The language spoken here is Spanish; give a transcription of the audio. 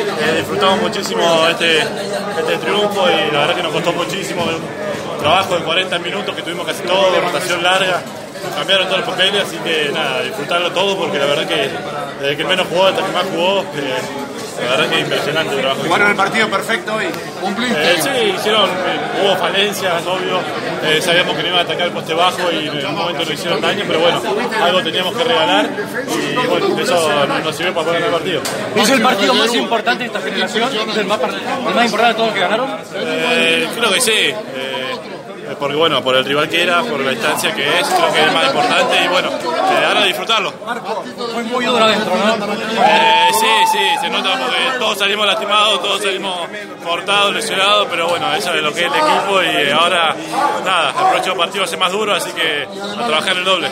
eh, disfrutamos muchísimo este, este triunfo y la verdad que nos costó muchísimo un trabajo de 40 minutos que tuvimos casi todo, rotación larga, cambiaron todos los papeles, así que nada, disfrutarlo todo porque la verdad que desde que menos jugó hasta que más jugó, eh, la verdad que es impresionante el trabajo. Jugaron el partido perfecto hoy. Eh, sí, hicieron, eh, hubo falencias, obvio. Eh, sabíamos que no iban a atacar el poste bajo y en un momento no hicieron daño, pero bueno, algo teníamos que regalar y bueno, eso nos sirvió para poner el partido. ¿Es el partido más importante de esta generación? ¿Es el más, el más importante de todos los que ganaron? Eh, creo que sí. eh, porque bueno, por el rival que era, por la distancia que es, creo que es el más importante y bueno, eh, ahora disfrutarlo. Fue muy duro adentro, ¿no? Eh, sí, sí, se nota porque todos salimos lastimados, todos salimos cortados, lesionados, pero bueno, eso es lo que es el equipo y ahora nada, el próximo partido va a ser más duro, así que a trabajar el doble.